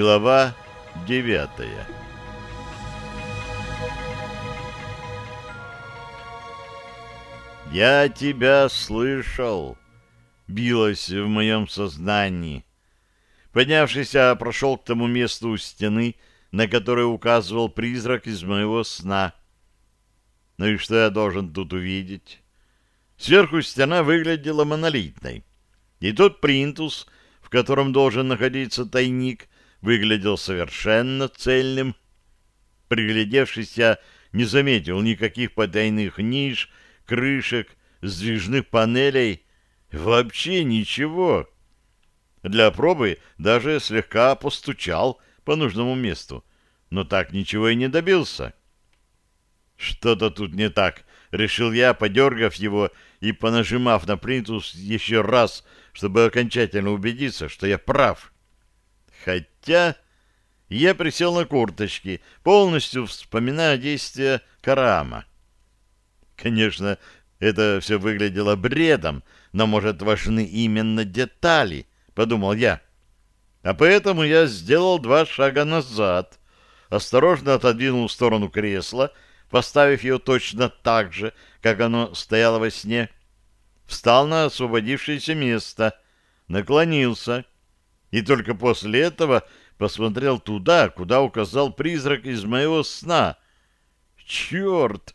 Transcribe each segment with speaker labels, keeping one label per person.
Speaker 1: Глава девятая «Я тебя слышал!» — билось в моем сознании. Поднявшись, я прошел к тому месту у стены, на которое указывал призрак из моего сна. Ну и что я должен тут увидеть? Сверху стена выглядела монолитной. И тот принтус, в котором должен находиться тайник, выглядел совершенно цельным. Приглядевшись, я не заметил никаких потайных ниш, крышек, сдвижных панелей, вообще ничего. Для пробы даже слегка постучал по нужному месту, но так ничего и не добился. Что-то тут не так, решил я, подергав его и понажимав на принтус еще раз, чтобы окончательно убедиться, что я прав. Хотя я присел на курточки, полностью вспоминая действия Карама. Конечно, это все выглядело бредом, но, может, важны именно детали, подумал я. А поэтому я сделал два шага назад, осторожно отодвинул в сторону кресла, поставив ее точно так же, как оно стояло во сне, встал на освободившееся место, наклонился, и только после этого посмотрел туда, куда указал призрак из моего сна. «Черт!»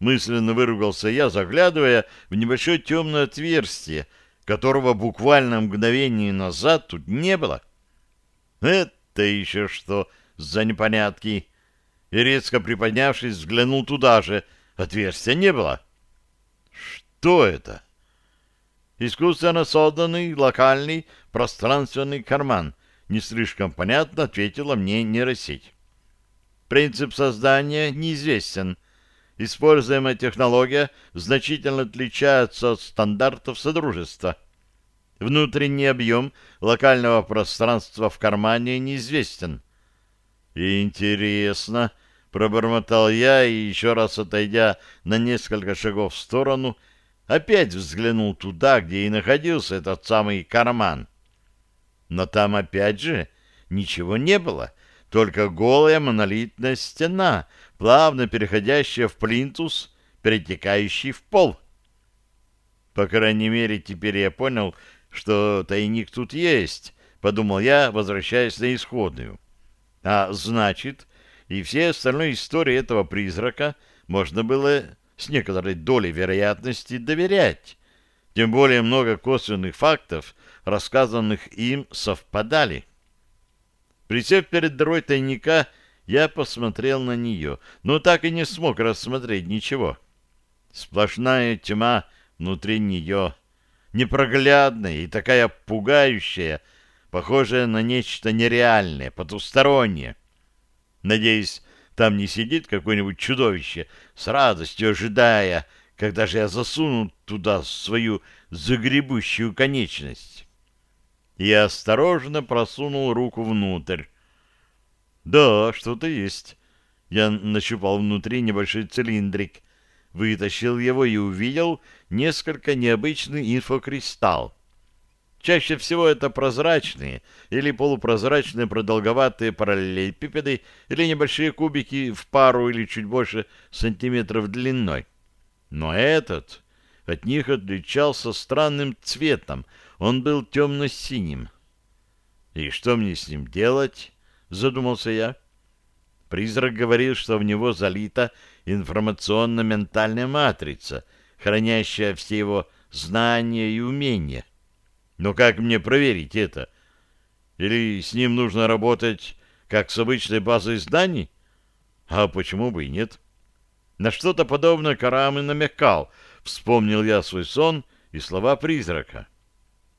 Speaker 1: Мысленно выругался я, заглядывая в небольшое темное отверстие, которого буквально мгновение назад тут не было. Это еще что за непонятки? И резко приподнявшись, взглянул туда же. Отверстия не было. Что это? Искусственно созданный локальный пространственный карман. Не слишком понятно, ответила мне нейросеть. Принцип создания неизвестен — используемая технология значительно отличается от стандартов Содружества. Внутренний объем локального пространства в кармане неизвестен. «Интересно», — пробормотал я и, еще раз отойдя на несколько шагов в сторону, опять взглянул туда, где и находился этот самый карман. Но там опять же ничего не было, только голая монолитная стена — плавно переходящая в плинтус, перетекающий в пол. По крайней мере, теперь я понял, что тайник тут есть, подумал я, возвращаясь на исходную. А значит, и все остальные истории этого призрака можно было с некоторой долей вероятности доверять. Тем более много косвенных фактов, рассказанных им, совпадали. Присев перед дырой тайника, я посмотрел на нее, но так и не смог рассмотреть ничего. Сплошная тьма внутри нее, непроглядная и такая пугающая, похожая на нечто нереальное, потустороннее. Надеюсь, там не сидит какое-нибудь чудовище, с радостью ожидая, когда же я засуну туда свою загребущую конечность. Я осторожно просунул руку внутрь. Да, что-то есть. Я нащупал внутри небольшой цилиндрик, вытащил его и увидел несколько необычный инфокристалл. Чаще всего это прозрачные или полупрозрачные продолговатые параллелепипеды или небольшие кубики в пару или чуть больше сантиметров длиной. Но этот от них отличался странным цветом, он был темно-синим. И что мне с ним делать? — задумался я. Призрак говорил, что в него залита информационно-ментальная матрица, хранящая все его знания и умения. Но как мне проверить это? Или с ним нужно работать как с обычной базой зданий? А почему бы и нет? На что-то подобное Карам и намекал. Вспомнил я свой сон и слова призрака.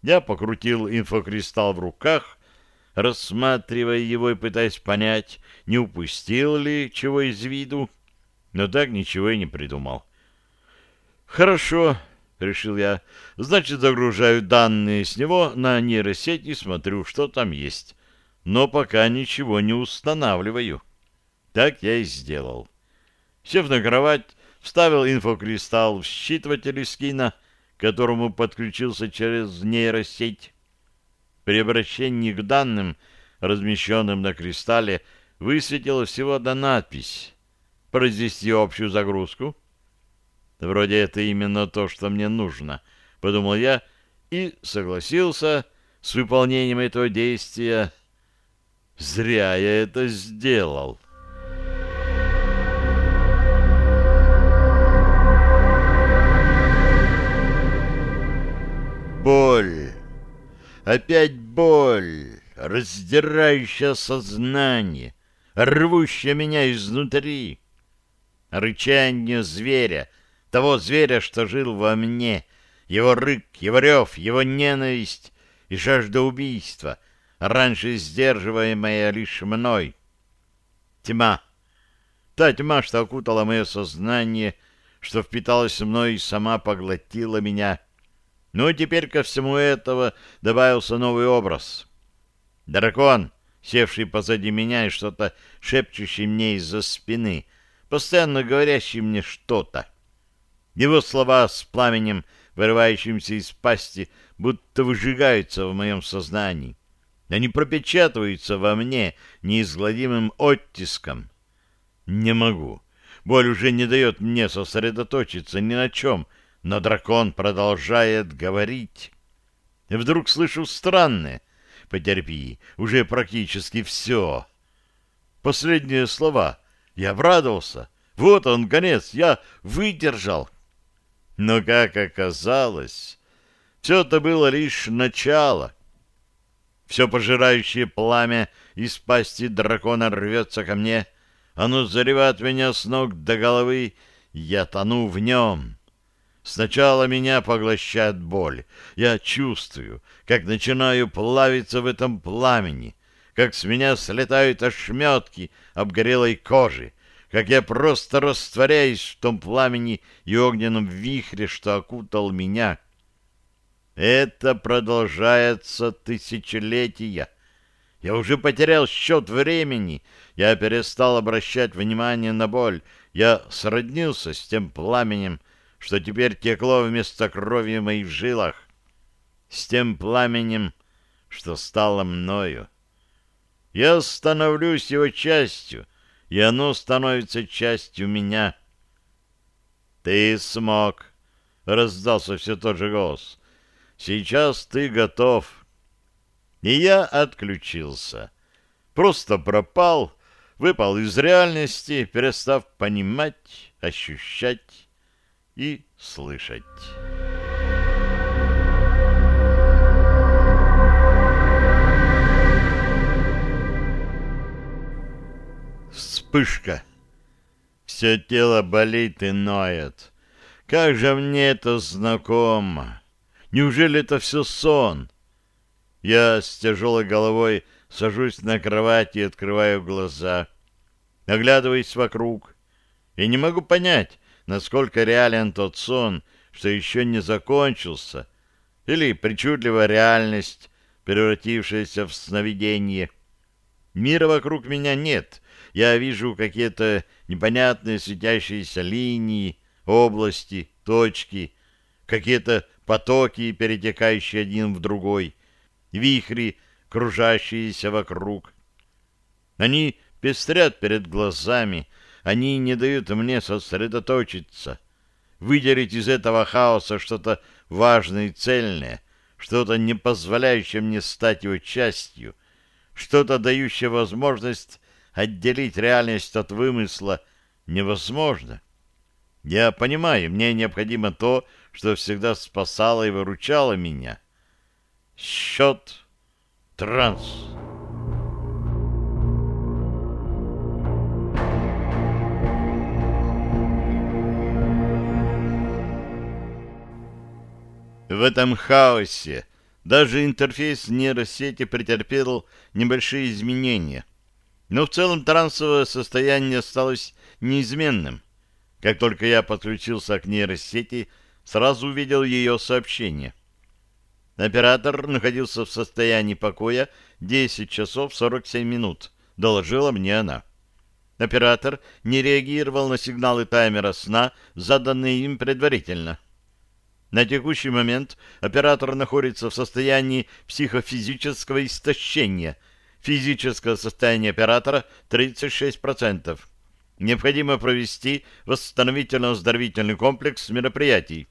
Speaker 1: Я покрутил инфокристалл в руках рассматривая его и пытаясь понять, не упустил ли чего из виду, но так ничего и не придумал. «Хорошо», — решил я, — «значит, загружаю данные с него на нейросеть и смотрю, что там есть, но пока ничего не устанавливаю». Так я и сделал. Сев на кровать, вставил инфокристалл в считыватель скина, к которому подключился через нейросеть. При обращении к данным размещенным на кристалле, высветила всего одна надпись «Произвести общую загрузку». Вроде это именно то, что мне нужно, подумал я и согласился с выполнением этого действия. Зря я это сделал. Боль. Опять боль, раздирающая сознание, рвущая меня изнутри. Рычание зверя, того зверя, что жил во мне, его рык, его рев, его ненависть и жажда убийства, раньше сдерживаемая лишь мной. Тьма. Та тьма, что окутала мое сознание, что впиталась мной и сама поглотила меня. Ну, теперь ко всему этого добавился новый образ. Дракон, севший позади меня и что-то шепчущий мне из-за спины, постоянно говорящий мне что-то. Его слова с пламенем, вырывающимся из пасти, будто выжигаются в моем сознании. Они пропечатываются во мне неизгладимым оттиском. Не могу. Боль уже не дает мне сосредоточиться ни на чем, но дракон продолжает говорить. И вдруг слышу странное. Потерпи, уже практически все. Последние слова. Я обрадовался. Вот он, конец. Я выдержал. Но, как оказалось, все это было лишь начало. Все пожирающее пламя из пасти дракона рвется ко мне. Оно заревает меня с ног до головы, я тону в нем. Сначала меня поглощает боль. Я чувствую, как начинаю плавиться в этом пламени, как с меня слетают ошметки обгорелой кожи, как я просто растворяюсь в том пламени и огненном вихре, что окутал меня. Это продолжается тысячелетия. Я уже потерял счет времени. Я перестал обращать внимание на боль. Я сроднился с тем пламенем, что теперь текло вместо крови в моих жилах. С тем пламенем, что стало мною. Я становлюсь его частью — и оно становится частью меня. «Ты смог!» — раздался все тот же голос. «Сейчас ты готов!» И я отключился. Просто пропал, выпал из реальности, перестав понимать, ощущать и слышать. Вспышка. Все тело болит и ноет. Как же мне это знакомо! Неужели это все сон? Я с тяжелой головой сажусь на кровати и открываю глаза. Оглядываюсь вокруг. И не могу понять, насколько реален тот сон, что еще не закончился, или причудливая реальность, превратившаяся в сновидение. Мира вокруг меня нет, я вижу какие-то непонятные светящиеся линии, области, точки, какие-то потоки, перетекающие один в другой, вихри, кружащиеся вокруг. Они пестрят перед глазами, они не дают мне сосредоточиться, выделить из этого хаоса что-то важное и цельное, что-то не позволяющее мне стать его частью, что-то дающее возможность отделить реальность от вымысла невозможно. Я понимаю, мне необходимо то, что всегда спасало и выручало меня. Счет транс. В этом хаосе даже интерфейс нейросети претерпел небольшие изменения. Но в целом трансовое состояние осталось неизменным. Как только я подключился к нейросети, сразу увидел ее сообщение. Оператор находился в состоянии покоя 10 часов 47 минут, доложила мне она. Оператор не реагировал на сигналы таймера сна, заданные им предварительно. На текущий момент оператор находится в состоянии психофизического истощения – физическое состояние оператора 36%. Необходимо провести восстановительно-оздоровительный комплекс мероприятий.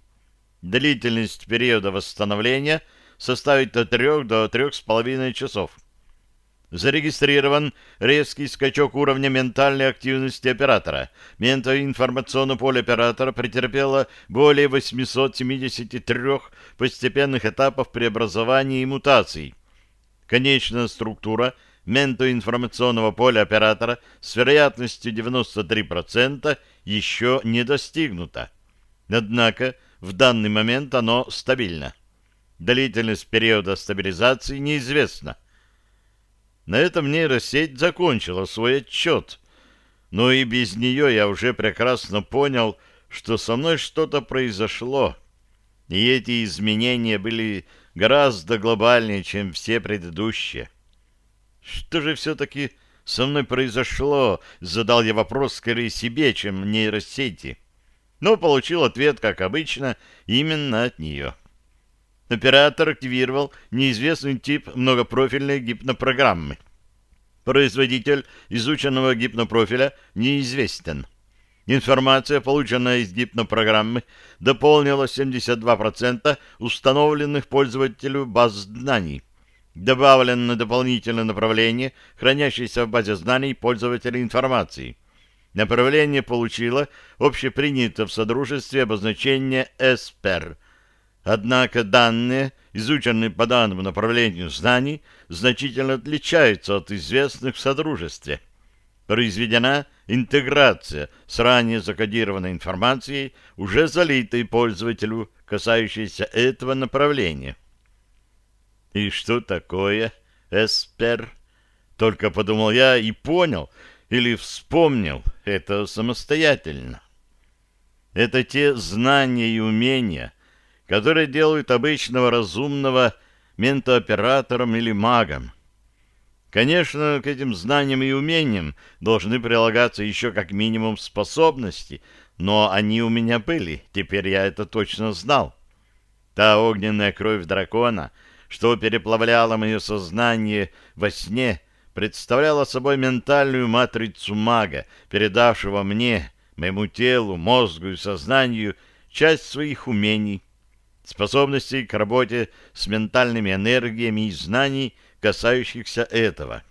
Speaker 1: Длительность периода восстановления составит от 3 до 3,5 часов. Зарегистрирован резкий скачок уровня ментальной активности оператора. Ментоинформационное поле оператора претерпело более 873 постепенных этапов преобразования и мутаций. Конечная структура ментоинформационного поля оператора с вероятностью 93% еще не достигнута. Однако в данный момент оно стабильно. Длительность периода стабилизации неизвестна. На этом нейросеть закончила свой отчет. Но и без нее я уже прекрасно понял, что со мной что-то произошло. И эти изменения были гораздо глобальнее, чем все предыдущие. Что же все-таки со мной произошло? Задал я вопрос скорее себе, чем нейросети. Но получил ответ, как обычно, именно от нее. Оператор активировал неизвестный тип многопрофильной гипнопрограммы. Производитель изученного гипнопрофиля неизвестен. Информация, полученная из гипнопрограммы, дополнила 72% установленных пользователю баз знаний. Добавлено дополнительное направление, хранящееся в базе знаний пользователя информации. Направление получило общепринято в Содружестве обозначение «ЭСПЕР», Однако данные, изученные по данному направлению знаний, значительно отличаются от известных в Содружестве. Произведена интеграция с ранее закодированной информацией, уже залитой пользователю, касающейся этого направления. И что такое эспер? Только подумал я и понял, или вспомнил это самостоятельно. Это те знания и умения, которые делают обычного разумного ментооператором или магом. Конечно, к этим знаниям и умениям должны прилагаться еще как минимум способности, но они у меня были, теперь я это точно знал. Та огненная кровь дракона, что переплавляла мое сознание во сне, представляла собой ментальную матрицу мага, передавшего мне, моему телу, мозгу и сознанию часть своих умений, способностей к работе с ментальными энергиями и знаний, касающихся этого.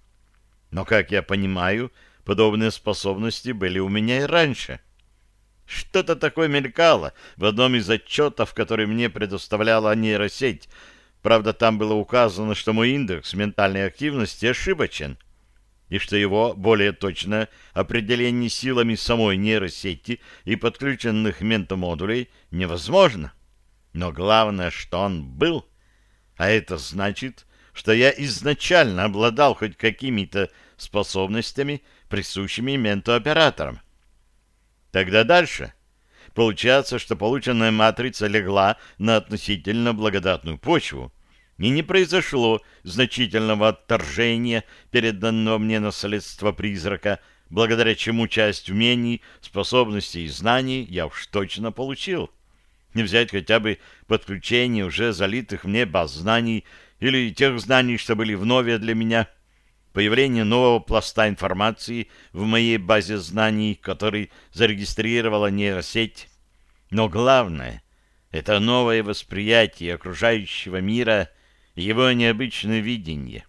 Speaker 1: Но, как я понимаю, подобные способности были у меня и раньше. Что-то такое мелькало в одном из отчетов, который мне предоставляла нейросеть. Правда, там было указано, что мой индекс ментальной активности ошибочен, и что его более точное определение силами самой нейросети и подключенных ментомодулей невозможно. Но главное, что он был, а это значит, что я изначально обладал хоть какими-то способностями, присущими ментооператорам. Тогда дальше. Получается, что полученная матрица легла на относительно благодатную почву, и не произошло значительного отторжения переданного мне наследства призрака, благодаря чему часть умений, способностей и знаний я уж точно получил не взять хотя бы подключение уже залитых мне баз знаний или тех знаний, что были вновь для меня, появление нового пласта информации в моей базе знаний, который зарегистрировала нейросеть. Но главное — это новое восприятие окружающего мира и его необычное видение.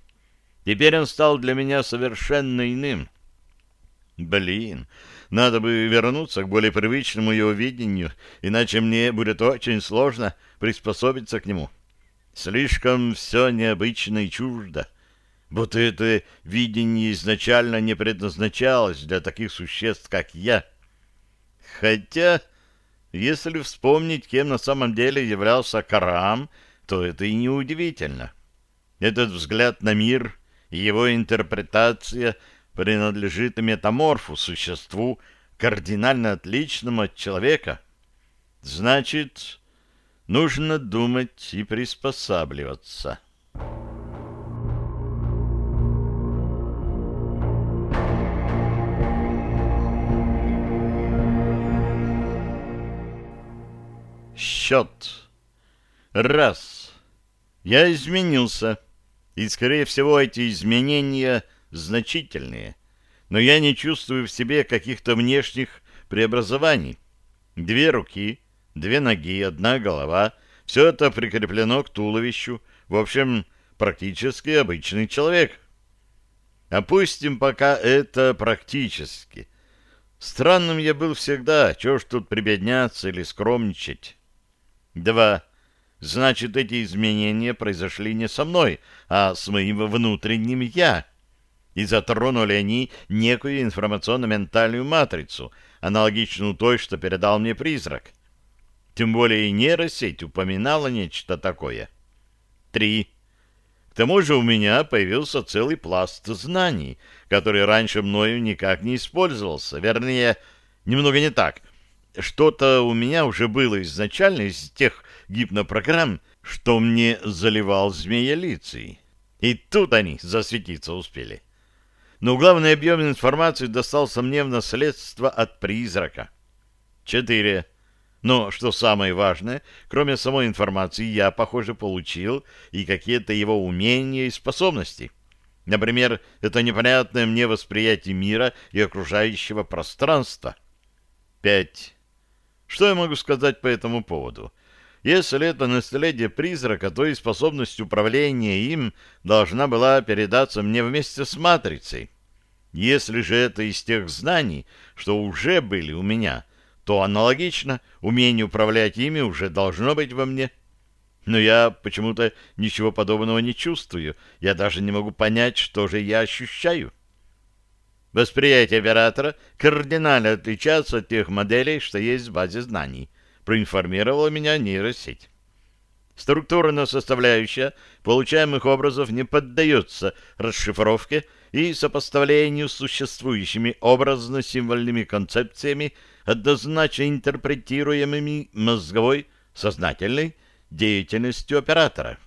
Speaker 1: Теперь он стал для меня совершенно иным. Блин, надо бы вернуться к более привычному его видению, иначе мне будет очень сложно приспособиться к нему. Слишком все необычно и чуждо. Вот это видение изначально не предназначалось для таких существ, как я. Хотя, если вспомнить, кем на самом деле являлся Карам, то это и не удивительно. Этот взгляд на мир и его интерпретация — принадлежит метаморфу, существу, кардинально отличному от человека. Значит, нужно думать и приспосабливаться. Счет. Раз. Я изменился. И, скорее всего, эти изменения значительные. Но я не чувствую в себе каких-то внешних преобразований. Две руки, две ноги, одна голова — все это прикреплено к туловищу. В общем, практически обычный человек. Опустим пока это практически. Странным я был всегда, чего ж тут прибедняться или скромничать. Два. Значит, эти изменения произошли не со мной, а с моим внутренним «я». И затронули они некую информационно-ментальную матрицу, аналогичную той, что передал мне призрак. Тем более и нейросеть упоминала нечто такое. Три. К тому же у меня появился целый пласт знаний, который раньше мною никак не использовался. Вернее, немного не так. Что-то у меня уже было изначально из тех гипнопрограмм, что мне заливал змея-лицей. И тут они засветиться успели. Но главный объем информации достался мне в наследство от призрака. Четыре. Но, что самое важное, кроме самой информации, я, похоже, получил и какие-то его умения и способности. Например, это непонятное мне восприятие мира и окружающего пространства. Пять. Что я могу сказать по этому поводу? Если это наследие призрака, то и способность управления им должна была передаться мне вместе с матрицей. Если же это из тех знаний, что уже были у меня, то аналогично умение управлять ими уже должно быть во мне. Но я почему-то ничего подобного не чувствую. Я даже не могу понять, что же я ощущаю. Восприятие оператора кардинально отличается от тех моделей, что есть в базе знаний проинформировала меня нейросеть. Структурная составляющая получаемых образов не поддается расшифровке и сопоставлению с существующими образно-символьными концепциями, однозначно интерпретируемыми мозговой, сознательной деятельностью оператора.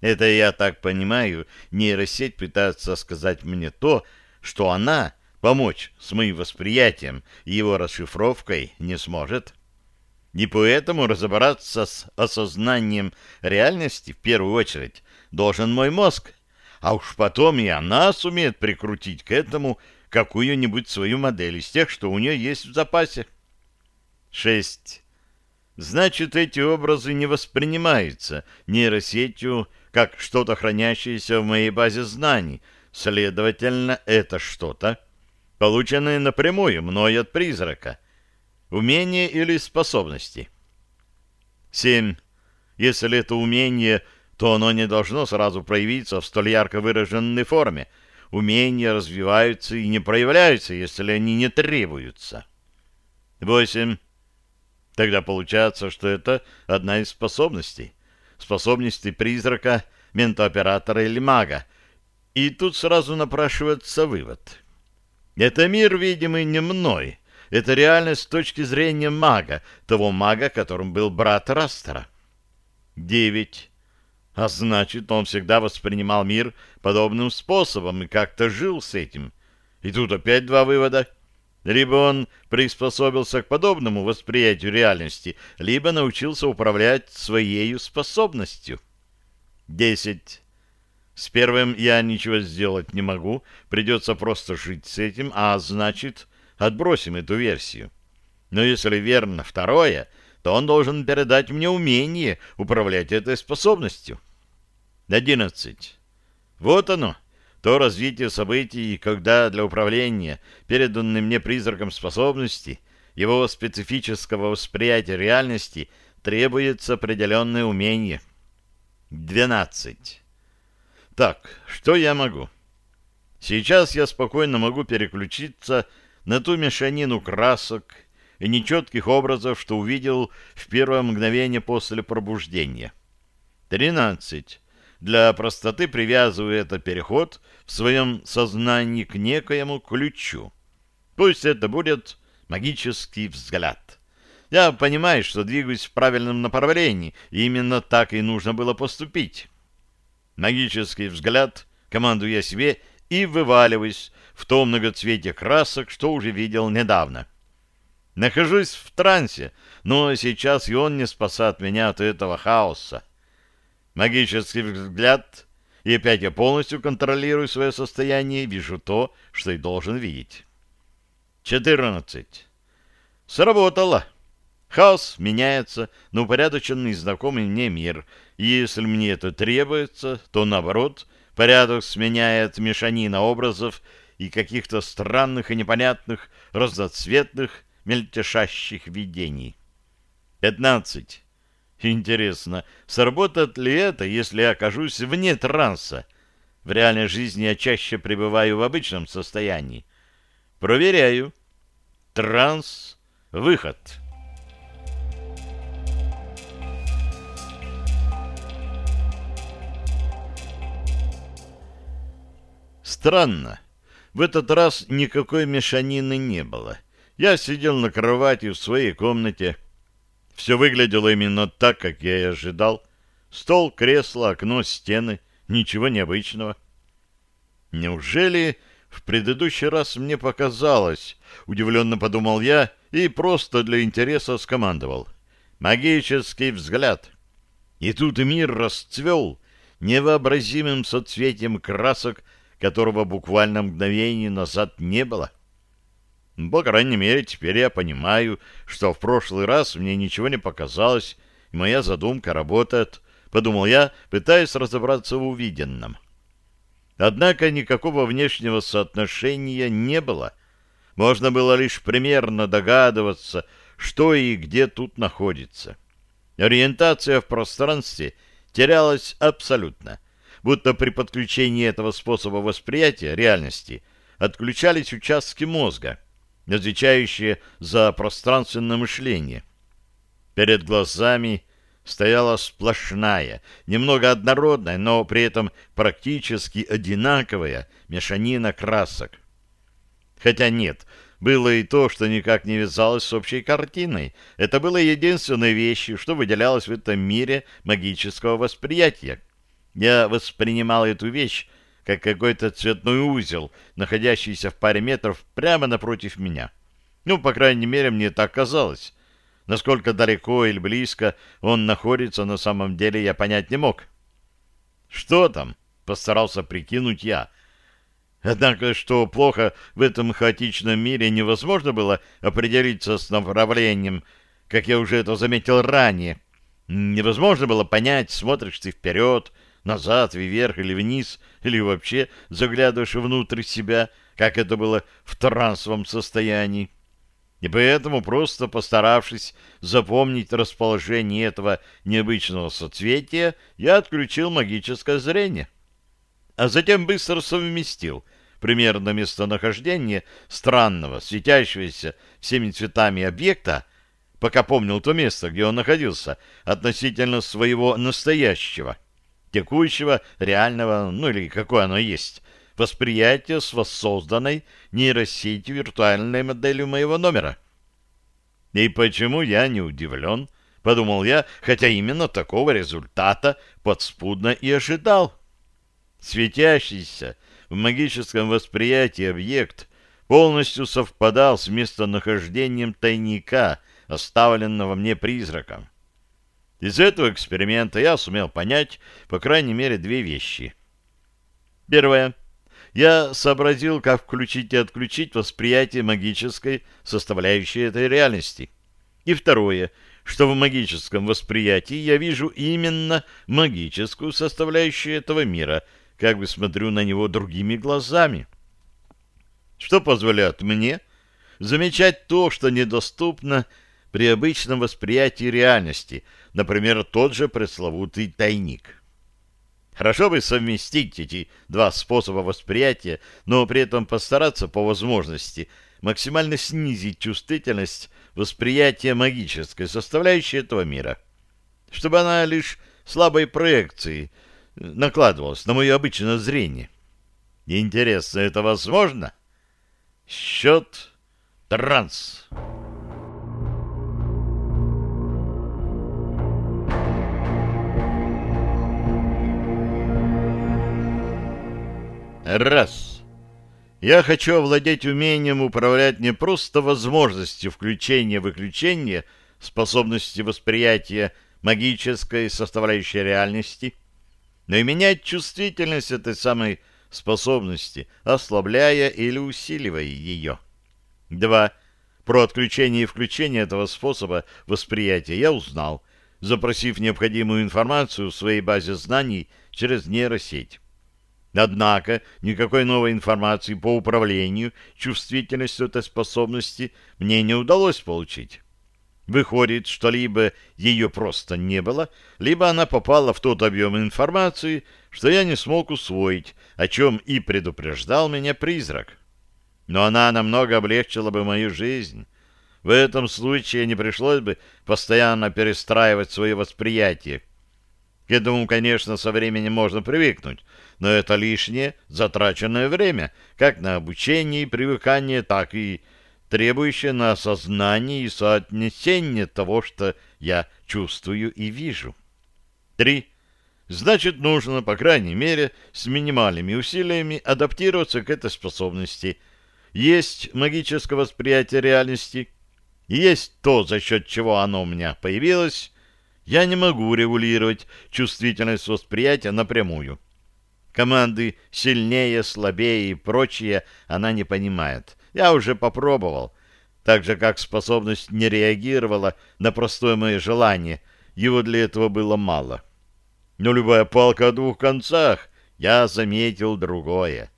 Speaker 1: Это, я так понимаю, нейросеть пытается сказать мне то, что она помочь с моим восприятием и его расшифровкой не сможет. И поэтому разобраться с осознанием реальности в первую очередь должен мой мозг, а уж потом и она сумеет прикрутить к этому какую-нибудь свою модель из тех, что у нее есть в запасе. 6. Значит, эти образы не воспринимаются нейросетью как что-то хранящееся в моей базе знаний. Следовательно, это что-то, полученное напрямую мной от призрака. Умение или способности. 7. Если это умение, то оно не должно сразу проявиться в столь ярко выраженной форме. Умения развиваются и не проявляются, если они не требуются. 8. Тогда получается, что это одна из способностей. Способности призрака, ментооператора или мага. И тут сразу напрашивается вывод. Это мир, видимый не мной, это реальность с точки зрения мага, того мага, которым был брат Растера. Девять. А значит, он всегда воспринимал мир подобным способом и как-то жил с этим. И тут опять два вывода. Либо он приспособился к подобному восприятию реальности, либо научился управлять своей способностью. Десять. С первым я ничего сделать не могу, придется просто жить с этим, а значит, Отбросим эту версию. Но если верно второе, то он должен передать мне умение управлять этой способностью. 11. Вот оно, то развитие событий, когда для управления переданной мне призраком способности, его специфического восприятия реальности требуется определенное умение. 12. Так, что я могу? Сейчас я спокойно могу переключиться на ту мешанину красок и нечетких образов, что увидел в первое мгновение после пробуждения. 13. Для простоты привязываю этот переход в своем сознании к некоему ключу. Пусть это будет магический взгляд. Я понимаю, что двигаюсь в правильном направлении, и именно так и нужно было поступить. Магический взгляд, командую я себе, и вываливаюсь в том многоцвете красок, что уже видел недавно. Нахожусь в трансе, но сейчас и он не спасает меня от этого хаоса. Магический взгляд, и опять я полностью контролирую свое состояние и вижу то, что и должен видеть. 14. Сработало. Хаос меняется на упорядоченный знакомый мне мир, и если мне это требуется, то, наоборот, порядок сменяет мешанина образов и каких-то странных и непонятных, разноцветных, мельтешащих видений. 15. Интересно, сработает ли это, если я окажусь вне транса? В реальной жизни я чаще пребываю в обычном состоянии. Проверяю. Транс. Выход. Странно. В этот раз никакой мешанины не было. Я сидел на кровати в своей комнате. Все выглядело именно так, как я и ожидал. Стол, кресло, окно, стены. Ничего необычного. Неужели в предыдущий раз мне показалось? Удивленно подумал я и просто для интереса скомандовал. Магический взгляд. И тут мир расцвел невообразимым соцветием красок, которого буквально мгновение назад не было. По крайней мере, теперь я понимаю, что в прошлый раз мне ничего не показалось, и моя задумка работает, подумал я, пытаясь разобраться в увиденном. Однако никакого внешнего соотношения не было. Можно было лишь примерно догадываться, что и где тут находится. Ориентация в пространстве терялась абсолютно будто при подключении этого способа восприятия реальности отключались участки мозга, отвечающие за пространственное мышление. Перед глазами стояла сплошная, немного однородная, но при этом практически одинаковая мешанина красок. Хотя нет, было и то, что никак не вязалось с общей картиной. Это было единственной вещью, что выделялось в этом мире магического восприятия. Я воспринимал эту вещь как какой-то цветной узел, находящийся в паре метров прямо напротив меня. Ну, по крайней мере, мне так казалось. Насколько далеко или близко он находится на самом деле, я понять не мог. «Что там?» — постарался прикинуть я. Однако, что плохо в этом хаотичном мире невозможно было определиться с направлением, как я уже это заметил ранее. Невозможно было понять, смотришь ты вперед, назад, вверх или вниз, или вообще заглядываешь внутрь себя, как это было в трансовом состоянии. И поэтому, просто постаравшись запомнить расположение этого необычного соцветия, я отключил магическое зрение. А затем быстро совместил примерно местонахождение странного, светящегося всеми цветами объекта, пока помнил то место, где он находился, относительно своего настоящего — текущего, реального, ну или какое оно есть, восприятие с воссозданной нейросетью виртуальной моделью моего номера. И почему я не удивлен, подумал я, хотя именно такого результата подспудно и ожидал. Светящийся в магическом восприятии объект полностью совпадал с местонахождением тайника, оставленного мне призраком. Из этого эксперимента я сумел понять, по крайней мере, две вещи. Первое. Я сообразил, как включить и отключить восприятие магической составляющей этой реальности. И второе, что в магическом восприятии я вижу именно магическую составляющую этого мира, как бы смотрю на него другими глазами. Что позволяет мне замечать то, что недоступно при обычном восприятии реальности, например, тот же пресловутый тайник. Хорошо бы совместить эти два способа восприятия, но при этом постараться по возможности максимально снизить чувствительность восприятия магической составляющей этого мира, чтобы она лишь слабой проекцией накладывалась на мое обычное зрение. Интересно, это возможно? Счет транс. Раз. Я хочу овладеть умением управлять не просто возможностью включения-выключения способности восприятия магической составляющей реальности, но и менять чувствительность этой самой способности, ослабляя или усиливая ее. 2. Про отключение и включение этого способа восприятия я узнал, запросив необходимую информацию в своей базе знаний через нейросеть. Однако никакой новой информации по управлению чувствительностью этой способности мне не удалось получить. Выходит, что либо ее просто не было, либо она попала в тот объем информации, что я не смог усвоить, о чем и предупреждал меня призрак. Но она намного облегчила бы мою жизнь. В этом случае не пришлось бы постоянно перестраивать свое восприятие. К этому, конечно, со временем можно привыкнуть, но это лишнее затраченное время, как на обучение и привыкание, так и требующее на осознание и соотнесение того, что я чувствую и вижу. Три. Значит, нужно, по крайней мере, с минимальными усилиями адаптироваться к этой способности. Есть магическое восприятие реальности, есть то, за счет чего оно у меня появилось. Я не могу регулировать чувствительность восприятия напрямую. Команды сильнее, слабее и прочее она не понимает. Я уже попробовал. Так же, как способность не реагировала на простое мое желание, его для этого было мало. Но любая палка о двух концах, я заметил другое.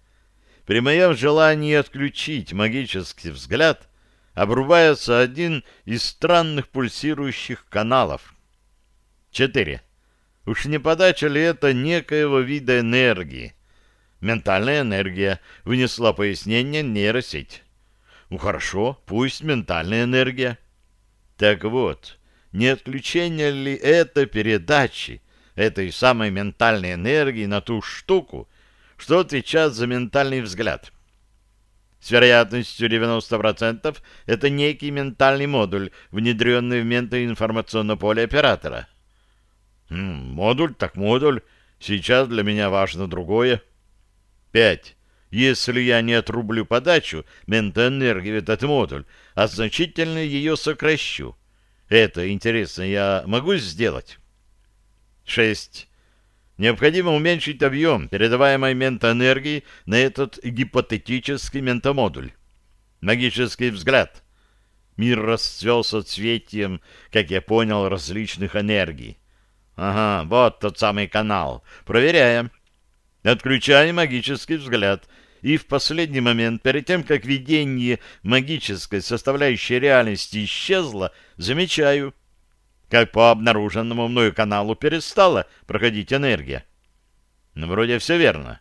Speaker 1: При моем желании отключить магический взгляд, обрубается один из странных пульсирующих каналов. 4. Уж не подача ли это некоего вида энергии? Ментальная энергия внесла пояснение нейросеть. Ну хорошо, пусть ментальная энергия. Так вот, не отключение ли это передачи этой самой ментальной энергии на ту штуку, что отвечает за ментальный взгляд? С вероятностью 90% это некий ментальный модуль, внедренный в ментоинформационное поле оператора. Модуль так модуль. Сейчас для меня важно другое. 5. Если я не отрублю подачу ментоэнергии в этот модуль, а значительно ее сокращу. Это, интересно, я могу сделать? 6. Необходимо уменьшить объем передаваемой ментоэнергии на этот гипотетический ментомодуль. Магический взгляд. Мир расцвел соцветием, как я понял, различных энергий. Ага, вот тот самый канал. Проверяем. Отключаем магический взгляд. И в последний момент, перед тем, как видение магической составляющей реальности исчезло, замечаю, как по обнаруженному мною каналу перестала проходить энергия. Ну, вроде все верно.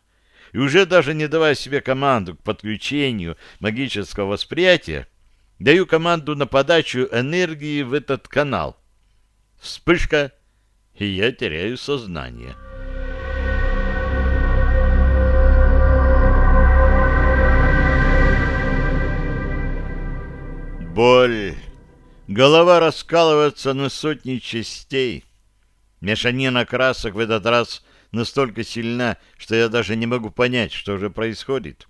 Speaker 1: И уже даже не давая себе команду к подключению магического восприятия, даю команду на подачу энергии в этот канал. Вспышка, и я теряю сознание. Боль. Голова раскалывается на сотни частей. Мешанина красок в этот раз настолько сильна, что я даже не могу понять, что же происходит.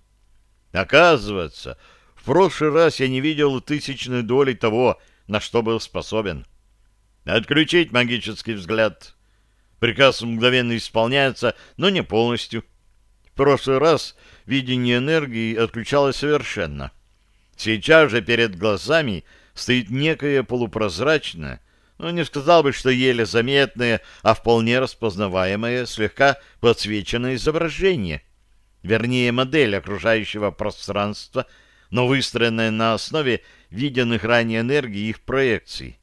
Speaker 1: Оказывается, в прошлый раз я не видел тысячной доли того, на что был способен. Отключить магический взгляд. Приказ мгновенно исполняется, но не полностью. В прошлый раз видение энергии отключалось совершенно. Сейчас же перед глазами стоит некое полупрозрачное, ну, не сказал бы, что еле заметное, а вполне распознаваемое, слегка подсвеченное изображение. Вернее, модель окружающего пространства, но выстроенная на основе виденных ранее энергий и их проекций.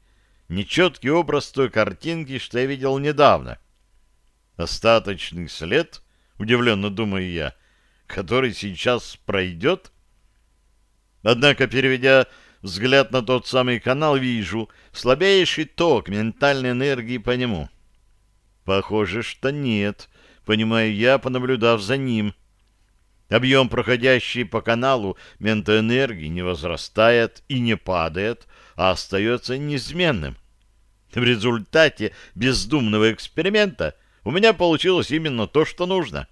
Speaker 1: Нечеткий образ той картинки, что я видел недавно. Остаточный след, удивленно думаю я, который сейчас пройдет? Однако, переведя взгляд на тот самый канал, вижу слабейший ток ментальной энергии по нему. Похоже, что нет, понимаю я, понаблюдав за ним. Объем, проходящий по каналу ментоэнергии, не возрастает и не падает, а остается неизменным. В результате бездумного эксперимента у меня получилось именно то, что нужно.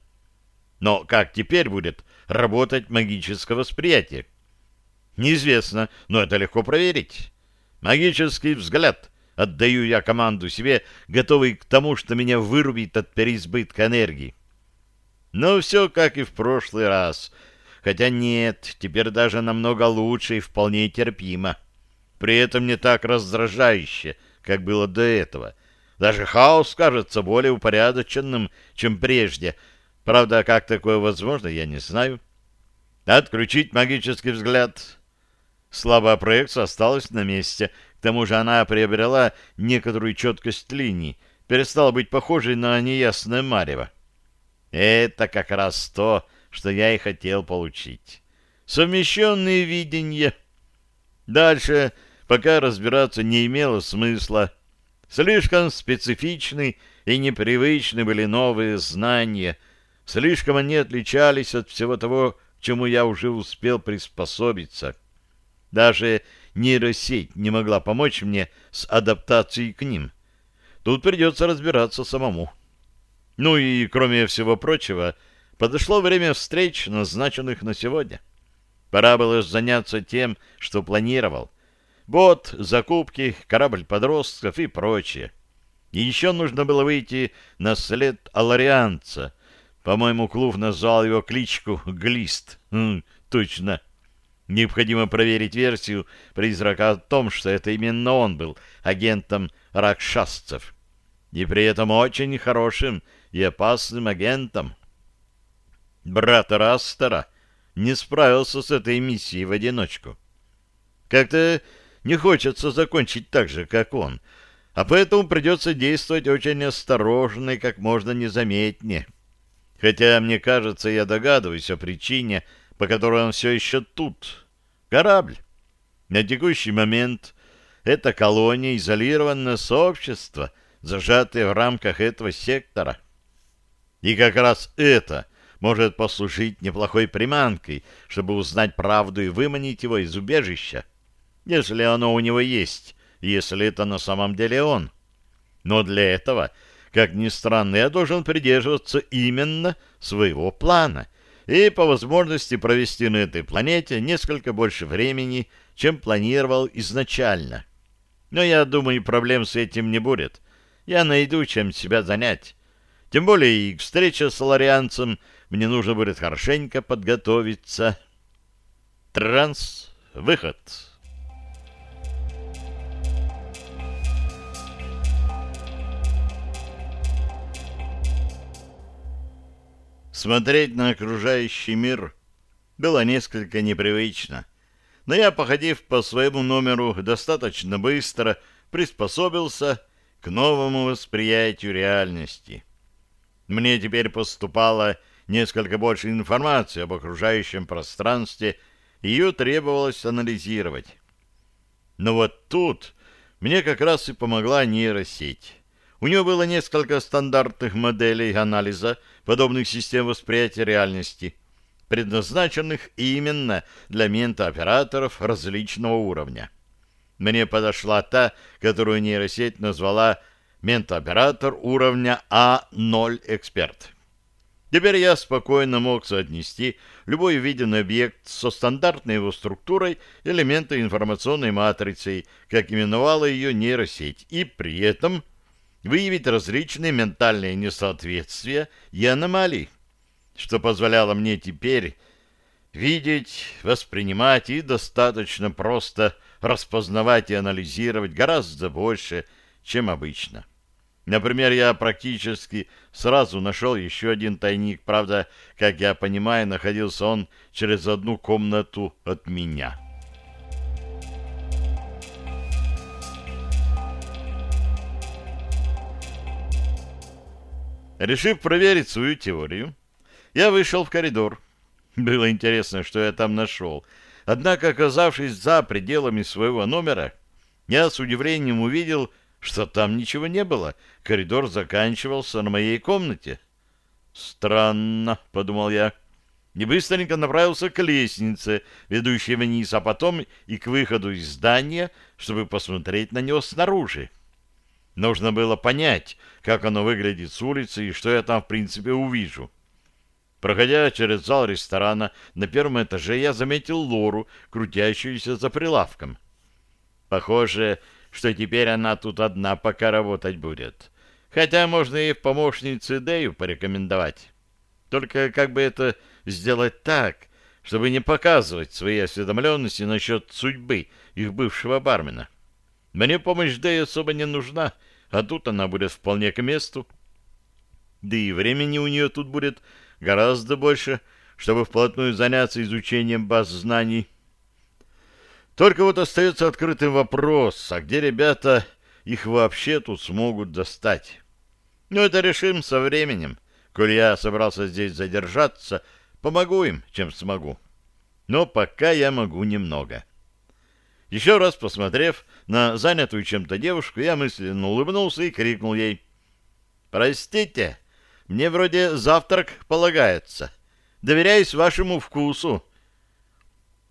Speaker 1: Но как теперь будет работать магическое восприятие? Неизвестно, но это легко проверить. Магический взгляд. Отдаю я команду себе, готовый к тому, что меня вырубит от переизбытка энергии. Но все как и в прошлый раз. Хотя нет, теперь даже намного лучше и вполне терпимо. При этом не так раздражающе, как было до этого. Даже хаос кажется более упорядоченным, чем прежде. Правда, как такое возможно, я не знаю. Отключить магический взгляд. Слабая проекция осталась на месте. К тому же она приобрела некоторую четкость линий, перестала быть похожей на неясное марево. Это как раз то, что я и хотел получить. Совмещенные видения. Дальше пока разбираться не имело смысла. Слишком специфичны и непривычны были новые знания. Слишком они отличались от всего того, к чему я уже успел приспособиться. Даже нейросеть не могла помочь мне с адаптацией к ним. Тут придется разбираться самому. Ну и, кроме всего прочего, подошло время встреч, назначенных на сегодня. Пора было заняться тем, что планировал. Бот, закупки, корабль подростков и прочее. И еще нужно было выйти на след Аларианца. По-моему, Клув назвал его кличку Глист. Хм, точно. Необходимо проверить версию призрака о том, что это именно он был агентом ракшасцев. И при этом очень хорошим и опасным агентом. Брат Растера не справился с этой миссией в одиночку. Как-то не хочется закончить так же, как он, а поэтому придется действовать очень осторожно и как можно незаметнее. Хотя, мне кажется, я догадываюсь о причине, по которой он все еще тут. Корабль. На текущий момент это колония, изолированное сообщество, зажатое в рамках этого сектора. И как раз это может послужить неплохой приманкой, чтобы узнать правду и выманить его из убежища, если оно у него есть, если это на самом деле он. Но для этого, как ни странно, я должен придерживаться именно своего плана и по возможности провести на этой планете несколько больше времени, чем планировал изначально. Но я думаю, проблем с этим не будет. Я найду, чем себя занять. Тем более и к встрече с ларианцем мне нужно будет хорошенько подготовиться. Транс. Выход. Смотреть на окружающий мир было несколько непривычно. Но я, походив по своему номеру, достаточно быстро приспособился к новому восприятию реальности. Мне теперь поступало несколько больше информации об окружающем пространстве, и ее требовалось анализировать. Но вот тут мне как раз и помогла нейросеть. У нее было несколько стандартных моделей анализа подобных систем восприятия реальности, предназначенных именно для ментооператоров различного уровня. Мне подошла та, которую нейросеть назвала ментооператор уровня А0 эксперт. Теперь я спокойно мог соотнести любой виденный объект со стандартной его структурой элемента информационной матрицей, как именовала ее нейросеть, и при этом выявить различные ментальные несоответствия и аномалии, что позволяло мне теперь видеть, воспринимать и достаточно просто распознавать и анализировать гораздо больше, чем обычно. Например, я практически сразу нашел еще один тайник. Правда, как я понимаю, находился он через одну комнату от меня. Решив проверить свою теорию, я вышел в коридор. Было интересно, что я там нашел. Однако, оказавшись за пределами своего номера, я с удивлением увидел, что там ничего не было. Коридор заканчивался на моей комнате. «Странно», — подумал я. И быстренько направился к лестнице, ведущей вниз, а потом и к выходу из здания, чтобы посмотреть на него снаружи. Нужно было понять, как оно выглядит с улицы и что я там, в принципе, увижу. Проходя через зал ресторана на первом этаже, я заметил Лору, крутящуюся за прилавком. Похоже, что теперь она тут одна пока работать будет. Хотя можно и в помощнице Дэю порекомендовать. Только как бы это сделать так, чтобы не показывать своей осведомленности насчет судьбы их бывшего бармена. Мне помощь Дэя особо не нужна, а тут она будет вполне к месту. Да и времени у нее тут будет гораздо больше, чтобы вплотную заняться изучением баз знаний. Только вот остается открытым вопрос, а где ребята их вообще тут смогут достать? Но это решим со временем. Коль я собрался здесь задержаться, помогу им, чем смогу. Но пока я могу немного. Еще раз посмотрев на занятую чем-то девушку, я мысленно улыбнулся и крикнул ей. «Простите, мне вроде завтрак полагается. Доверяюсь вашему вкусу».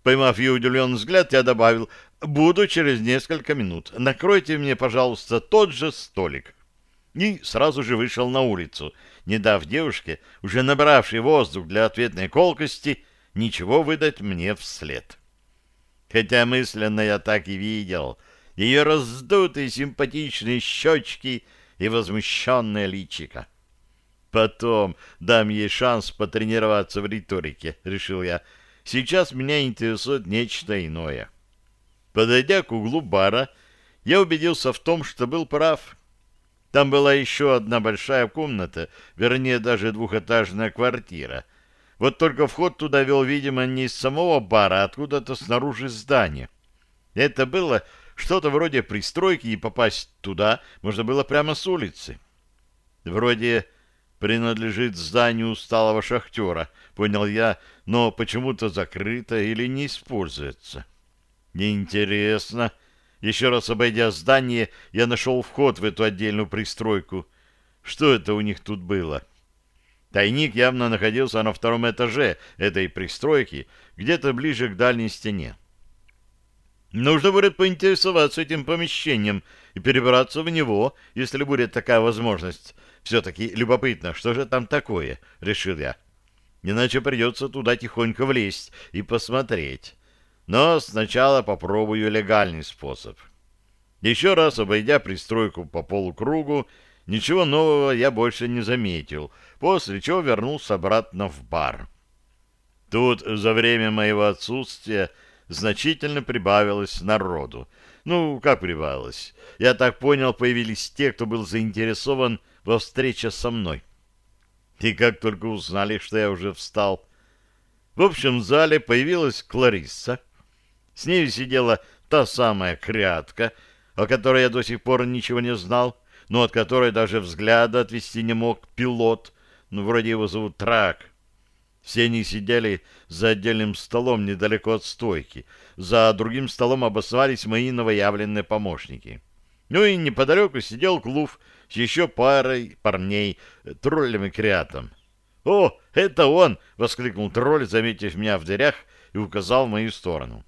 Speaker 1: Поймав ее удивленный взгляд, я добавил, «Буду через несколько минут. Накройте мне, пожалуйста, тот же столик» и сразу же вышел на улицу, не дав девушке, уже набравшей воздух для ответной колкости, ничего выдать мне вслед. Хотя мысленно я так и видел ее раздутые симпатичные щечки и возмущенное личико. Потом дам ей шанс потренироваться в риторике, решил я. Сейчас меня интересует нечто иное. Подойдя к углу бара, я убедился в том, что был прав. Там была еще одна большая комната, вернее, даже двухэтажная квартира. Вот только вход туда вел, видимо, не из самого бара, а откуда-то снаружи здания. Это было что-то вроде пристройки, и попасть туда можно было прямо с улицы. Вроде принадлежит зданию усталого шахтера, понял я, но почему-то закрыто или не используется. Неинтересно. Еще раз обойдя здание, я нашел вход в эту отдельную пристройку. Что это у них тут было? Тайник явно находился на втором этаже этой пристройки, где-то ближе к дальней стене. Нужно будет поинтересоваться этим помещением и перебраться в него, если будет такая возможность. Все-таки любопытно, что же там такое, решил я. Иначе придется туда тихонько влезть и посмотреть. Но сначала попробую легальный способ. Еще раз обойдя пристройку по полукругу, ничего нового я больше не заметил, после чего вернулся обратно в бар. Тут за время моего отсутствия значительно прибавилось народу. Ну, как прибавилось? Я так понял, появились те, кто был заинтересован во встрече со мной. И как только узнали, что я уже встал. В общем зале появилась Кларисса, с ней сидела та самая крятка, о которой я до сих пор ничего не знал, но от которой даже взгляда отвести не мог пилот, ну, вроде его зовут Трак. Все они сидели за отдельным столом недалеко от стойки. За другим столом обосновались мои новоявленные помощники. Ну и неподалеку сидел клуб с еще парой парней, троллем и креатом. «О, это он!» — воскликнул тролль, заметив меня в дверях и указал в мою сторону.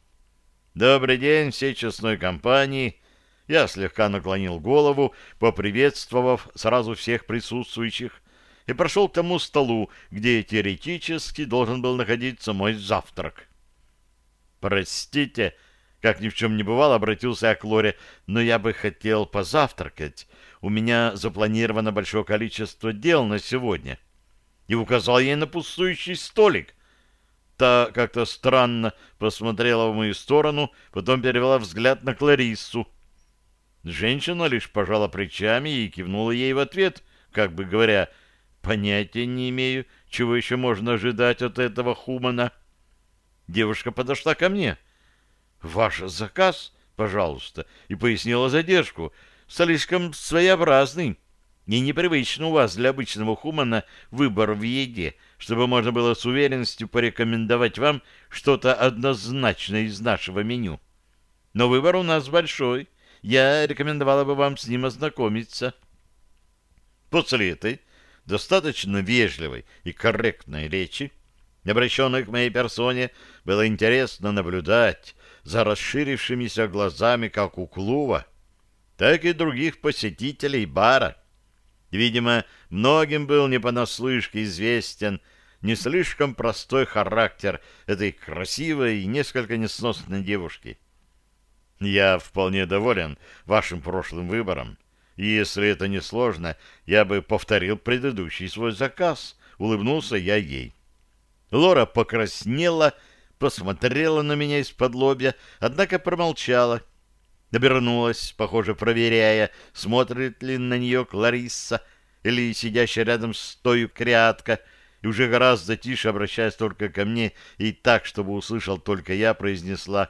Speaker 1: «Добрый день всей честной компании!» Я слегка наклонил голову, поприветствовав сразу всех присутствующих, и прошел к тому столу, где теоретически должен был находиться мой завтрак. «Простите», — как ни в чем не бывало, обратился я к Лоре, «но я бы хотел позавтракать. У меня запланировано большое количество дел на сегодня». И указал ей на пустующий столик, Та как-то странно посмотрела в мою сторону, потом перевела взгляд на Клариссу. Женщина лишь пожала плечами и кивнула ей в ответ, как бы говоря, понятия не имею, чего еще можно ожидать от этого хумана. Девушка подошла ко мне. «Ваш заказ, пожалуйста», и пояснила задержку. «Слишком своеобразный и непривычно у вас для обычного хумана выбор в еде чтобы можно было с уверенностью порекомендовать вам что-то однозначное из нашего меню. Но выбор у нас большой. Я рекомендовала бы вам с ним ознакомиться. После этой достаточно вежливой и корректной речи, обращенной к моей персоне, было интересно наблюдать за расширившимися глазами как у клуба, так и других посетителей бара. Видимо, многим был не понаслышке известен не слишком простой характер этой красивой и несколько несносной девушки. Я вполне доволен вашим прошлым выбором. И если это не сложно, я бы повторил предыдущий свой заказ. Улыбнулся я ей. Лора покраснела, посмотрела на меня из-под лобья, однако промолчала. Обернулась, похоже, проверяя, смотрит ли на нее Кларисса или сидящая рядом с той крятка, и уже гораздо тише, обращаясь только ко мне, и так, чтобы услышал только я, произнесла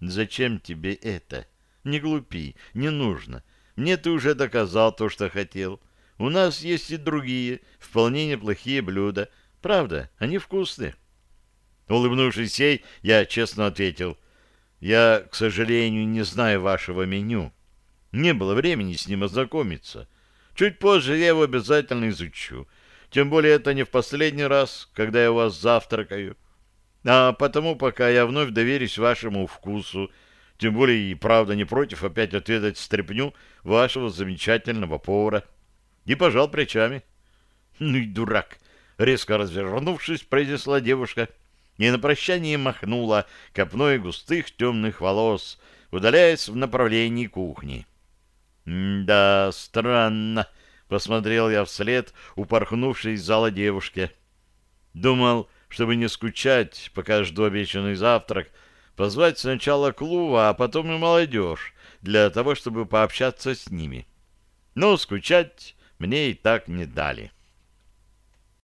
Speaker 1: «Зачем тебе это? Не глупи, не нужно. Мне ты уже доказал то, что хотел. У нас есть и другие, вполне неплохие блюда. Правда, они вкусные. Улыбнувшись ей, я честно ответил. Я, к сожалению, не знаю вашего меню. Не было времени с ним ознакомиться. Чуть позже я его обязательно изучу. Тем более это не в последний раз, когда я у вас завтракаю. А потому пока я вновь доверюсь вашему вкусу, тем более и правда не против опять отведать стряпню вашего замечательного повара. И пожал плечами. Ну и дурак! Резко развернувшись, произнесла девушка и на прощание махнула копной густых темных волос, удаляясь в направлении кухни. «Да, странно», — посмотрел я вслед упорхнувшей из зала девушке. Думал, чтобы не скучать, пока жду обещанный завтрак, позвать сначала клуба, а потом и молодежь, для того, чтобы пообщаться с ними. Но скучать мне и так не дали.